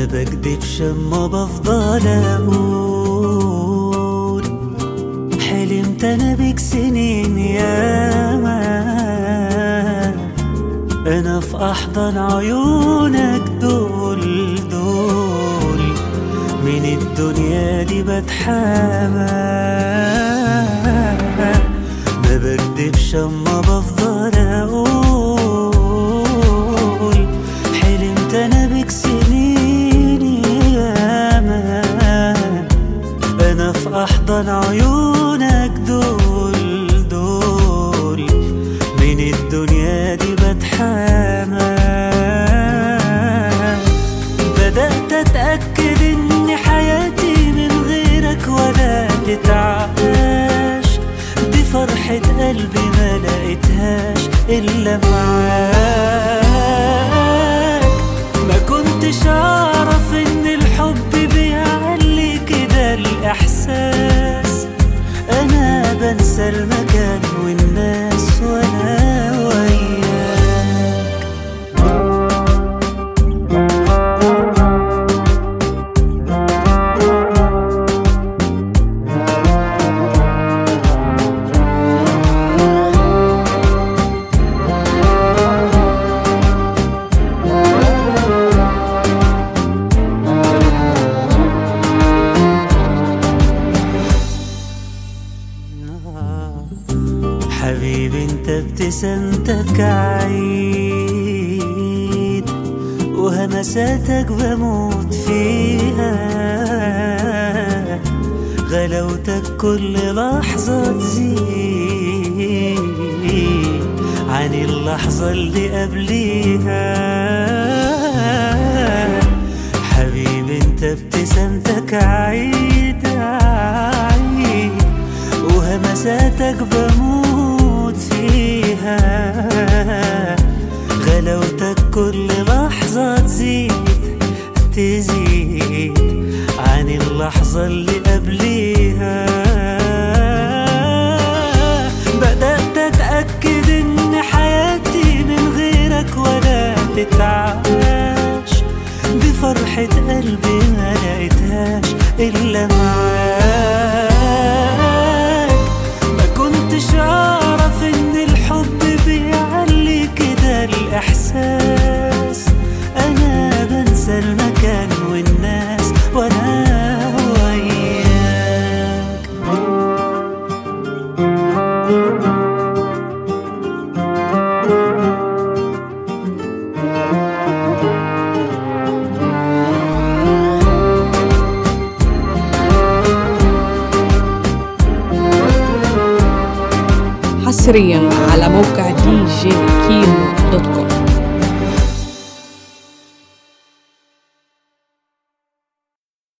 ما بكدبش اما بفضل أقول حلمت أنا بيك سنين ياما أنا في أحضن عيونك دول دول. من الدنيا دي بتحامى ما بكدبش أما فرحة قلبي ما لقيتهاش إلا معاك. ما كنتش أعرف إن الحب بيعلي كده الإحساس. أنا بنسى المكان والناس حبيبي انت ابتسامتك عيد وهمساتك بموت فيها. غلاوتك كل لحظة تزيد عن اللحظة اللي قبليها. حبيبي انت ابتسامتك عيد عيد وهمساتك بموت فيها غلاوتك كل لحظة تزيد تزيد عن اللحظة اللي قبليها. بدأت أتأكد إن حياتي من غيرك ولا تتعاش بفرحة قلبي ما لقيتهاش إلا معاك. حصريا على موقع دي جي كيمو دوت كوم